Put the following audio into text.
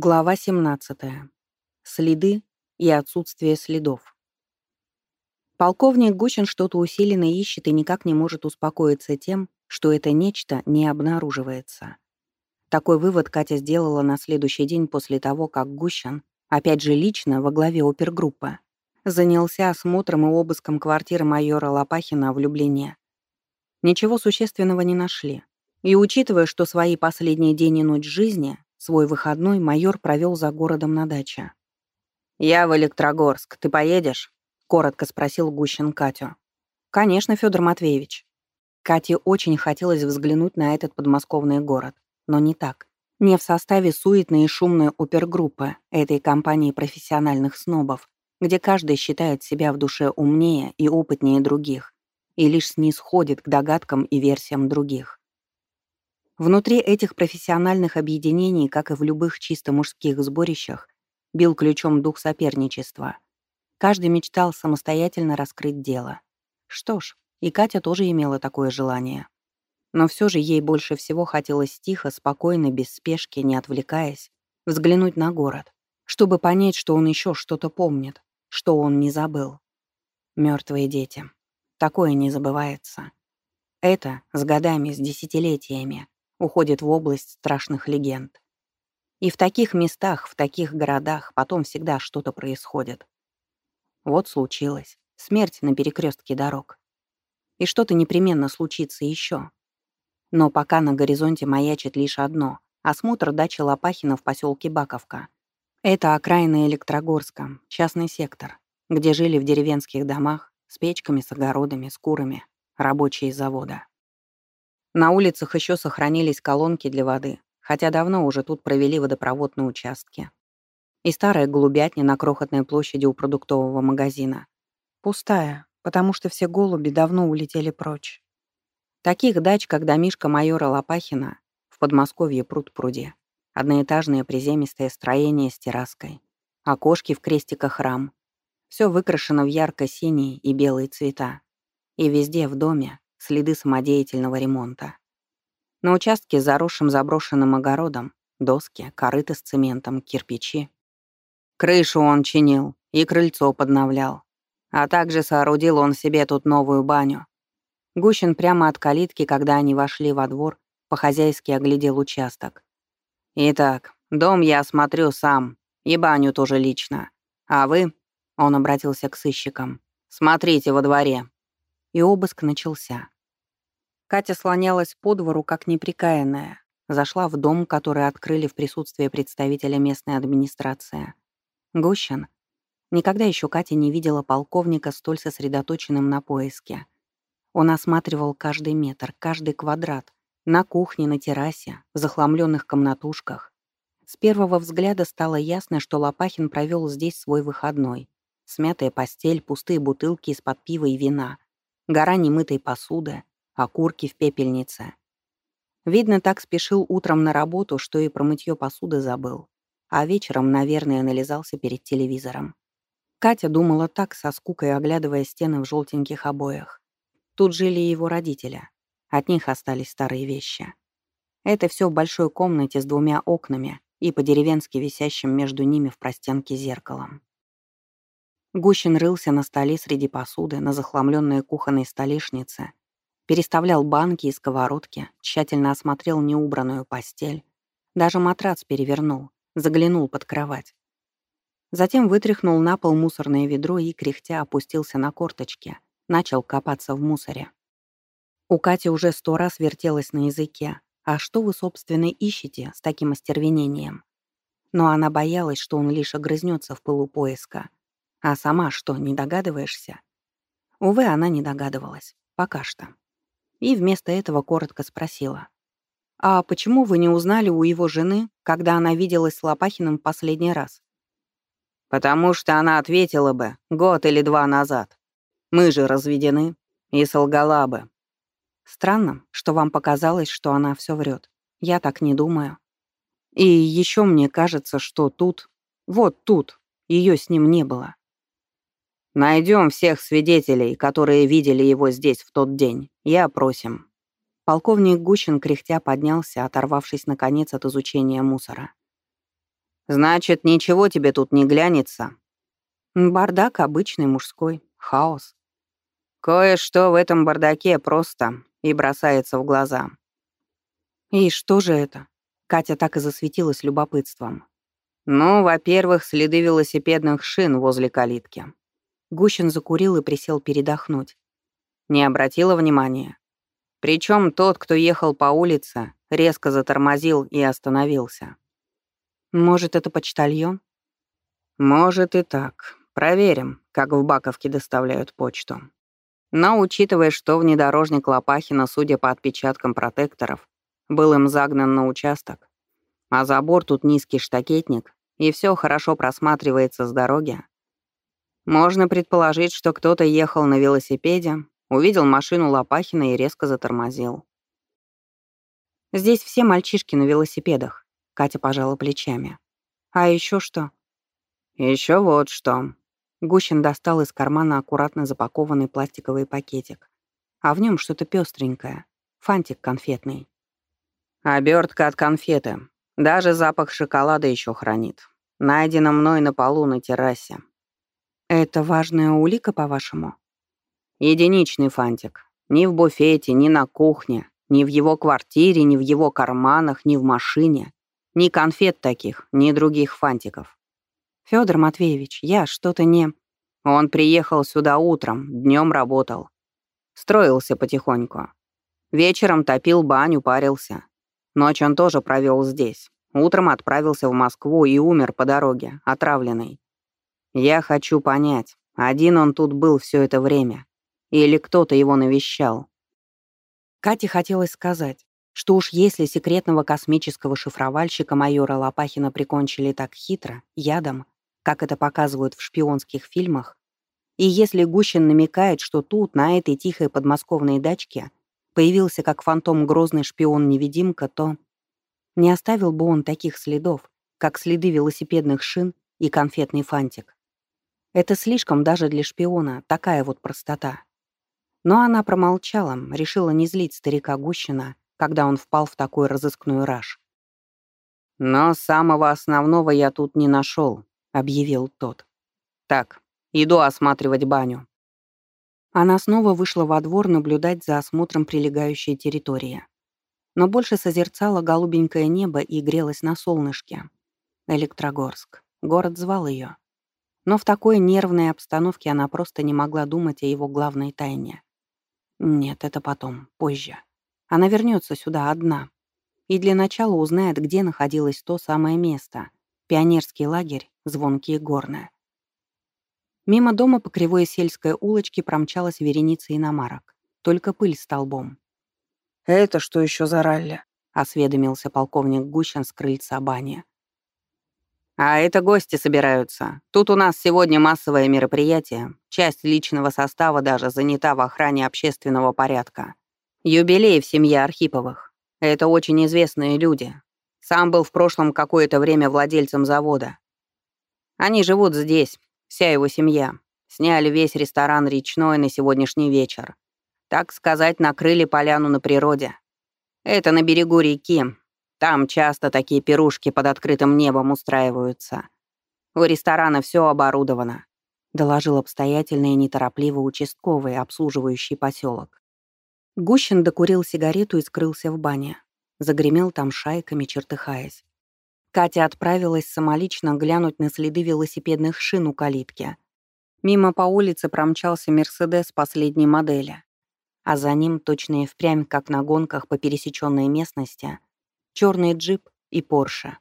Глава 17. Следы и отсутствие следов. Полковник Гущин что-то усиленно ищет и никак не может успокоиться тем, что это нечто не обнаруживается. Такой вывод Катя сделала на следующий день после того, как Гущин, опять же лично во главе опергруппы, занялся осмотром и обыском квартиры майора Лопахина в Люблине. Ничего существенного не нашли. И учитывая, что свои последние день и ночь жизни Свой выходной майор провел за городом на даче. «Я в Электрогорск. Ты поедешь?» — коротко спросил Гущин Катю. «Конечно, Федор Матвеевич». Кате очень хотелось взглянуть на этот подмосковный город, но не так. Не в составе суетной и шумной опергруппы этой компании профессиональных снобов, где каждый считает себя в душе умнее и опытнее других и лишь снисходит к догадкам и версиям других. Внутри этих профессиональных объединений, как и в любых чисто мужских сборищах, бил ключом дух соперничества. Каждый мечтал самостоятельно раскрыть дело. Что ж, и Катя тоже имела такое желание. Но все же ей больше всего хотелось тихо, спокойно, без спешки, не отвлекаясь, взглянуть на город, чтобы понять, что он еще что-то помнит, что он не забыл. Мертвые дети. Такое не забывается. Это с годами, с десятилетиями уходит в область страшных легенд. И в таких местах, в таких городах потом всегда что-то происходит. Вот случилось. Смерть на перекрестке дорог. И что-то непременно случится еще. Но пока на горизонте маячит лишь одно — осмотр дачи Лопахина в поселке Баковка. Это окраина Электрогорска, частный сектор, где жили в деревенских домах с печками, с огородами, с курами, рабочие завода. На улицах еще сохранились колонки для воды, хотя давно уже тут провели водопроводные участки. И старая голубятня на крохотной площади у продуктового магазина. Пустая, потому что все голуби давно улетели прочь. Таких дач, как домишка майора Лопахина, в Подмосковье пруд-пруде. Одноэтажное приземистое строение с терраской. Окошки в крестиках рам. Все выкрашено в ярко-синие и белые цвета. И везде в доме следы самодеятельного ремонта. На участке с заросшим заброшенным огородом доски, корыты с цементом, кирпичи. Крышу он чинил и крыльцо подновлял. А также соорудил он себе тут новую баню. Гущин прямо от калитки, когда они вошли во двор, по-хозяйски оглядел участок. «Итак, дом я осмотрю сам, и баню тоже лично. А вы...» — он обратился к сыщикам. «Смотрите во дворе, и обыск начался. Катя слонялась по двору, как неприкаянная. Зашла в дом, который открыли в присутствии представителя местной администрации. Гущин. Никогда еще Катя не видела полковника столь сосредоточенным на поиске. Он осматривал каждый метр, каждый квадрат. На кухне, на террасе, в захламленных комнатушках. С первого взгляда стало ясно, что Лопахин провел здесь свой выходной. Смятая постель, пустые бутылки из-под пива и вина — гора немытой посуды, окурки в пепельнице. Видно, так спешил утром на работу, что и про мытье посуды забыл. А вечером, наверное, нализался перед телевизором. Катя думала так, со скукой оглядывая стены в желтеньких обоях. Тут жили его родители. От них остались старые вещи. Это все в большой комнате с двумя окнами и по-деревенски висящим между ними в простенке зеркалом. Гущин рылся на столе среди посуды, на захламленной кухонной столешнице, переставлял банки и сковородки, тщательно осмотрел неубранную постель, даже матрац перевернул, заглянул под кровать. Затем вытряхнул на пол мусорное ведро и, кряхтя, опустился на корточки, начал копаться в мусоре. У Кати уже сто раз вертелась на языке. «А что вы, собственно, ищете с таким остервенением?» Но она боялась, что он лишь огрызнется в пылу поиска — а сама что, не догадываешься? Увы, она не догадывалась. Пока что. И вместо этого коротко спросила. «А почему вы не узнали у его жены, когда она виделась с Лопахиным последний раз?» «Потому что она ответила бы год или два назад. Мы же разведены. И солгала бы». «Странно, что вам показалось, что она все врет. Я так не думаю. И еще мне кажется, что тут, вот тут, ее с ним не было. Найдем всех свидетелей, которые видели его здесь в тот день, и опросим». Полковник Гущин кряхтя поднялся, оторвавшись наконец от изучения мусора. «Значит, ничего тебе тут не глянется?» Бардак обычный мужской, хаос. Кое-что в этом бардаке просто и бросается в глаза. И что же это? Катя так и засветилась любопытством. Ну, во-первых, следы велосипедных шин возле калитки. Гущин закурил и присел передохнуть. Не обратила внимания. Причем тот, кто ехал по улице, резко затормозил и остановился. Может, это почтальон? Может и так. Проверим, как в Баковке доставляют почту. Но учитывая, что внедорожник Лопахина, судя по отпечаткам протекторов, был им загнан на участок, а забор тут низкий штакетник, и все хорошо просматривается с дороги, можно предположить, что кто-то ехал на велосипеде, увидел машину Лопахина и резко затормозил. «Здесь все мальчишки на велосипедах», — Катя пожала плечами. «А еще что?» Еще вот что». Гущин достал из кармана аккуратно запакованный пластиковый пакетик. А в нем что-то пестренькое. Фантик конфетный. Обертка от конфеты. Даже запах шоколада еще хранит. Найдено мной на полу на террасе. «Это важная улика, по-вашему?» «Единичный фантик. Ни в буфете, ни на кухне, ни в его квартире, ни в его карманах, ни в машине. Ни конфет таких, ни других фантиков. Федор Матвеевич, я что-то не...» Он приехал сюда утром, днем работал. Строился потихоньку. Вечером топил баню, парился. Ночь он тоже провел здесь. Утром отправился в Москву и умер по дороге, отравленный. Я хочу понять, один он тут был все это время. Или кто-то его навещал. Кате хотелось сказать, что уж если секретного космического шифровальщика майора Лопахина прикончили так хитро, ядом, как это показывают в шпионских фильмах, и если Гущин намекает, что тут, на этой тихой подмосковной дачке, появился как фантом грозный шпион-невидимка, то не оставил бы он таких следов, как следы велосипедных шин и конфетный фантик. Это слишком даже для шпиона, такая вот простота. Но она промолчала, решила не злить старика Гущина, когда он впал в такой разыскную раж. «Но самого основного я тут не нашел», — объявил тот. «Так, иду осматривать баню». Она снова вышла во двор наблюдать за осмотром прилегающей территории. Но больше созерцала голубенькое небо и грелась на солнышке. Электрогорск. Город звал ее. Но в такой нервной обстановке она просто не могла думать о его главной тайне. Нет, это потом, позже. Она вернется сюда одна. И для начала узнает, где находилось то самое место. Пионерский лагерь, звонкие горные. Мимо дома по кривой сельской улочке промчалась вереница иномарок. Только пыль столбом. «Это что еще за ралли?» — осведомился полковник Гущин с крыльца бани. «А это гости собираются. Тут у нас сегодня массовое мероприятие. Часть личного состава даже занята в охране общественного порядка. Юбилей в семье Архиповых. Это очень известные люди. Сам был в прошлом какое-то время владельцем завода. Они живут здесь, вся его семья. Сняли весь ресторан «Речной» на сегодняшний вечер. Так сказать, накрыли поляну на природе. Это на берегу реки, там часто такие пирушки под открытым небом устраиваются. У ресторана все оборудовано», — доложил обстоятельно и неторопливо участковый, обслуживающий поселок. Гущин докурил сигарету и скрылся в бане. Загремел там шайками, чертыхаясь. Катя отправилась самолично глянуть на следы велосипедных шин у калитки. Мимо по улице промчался «Мерседес» последней модели. А за ним, точно и впрямь, как на гонках по пересеченной местности, черный джип и Порше.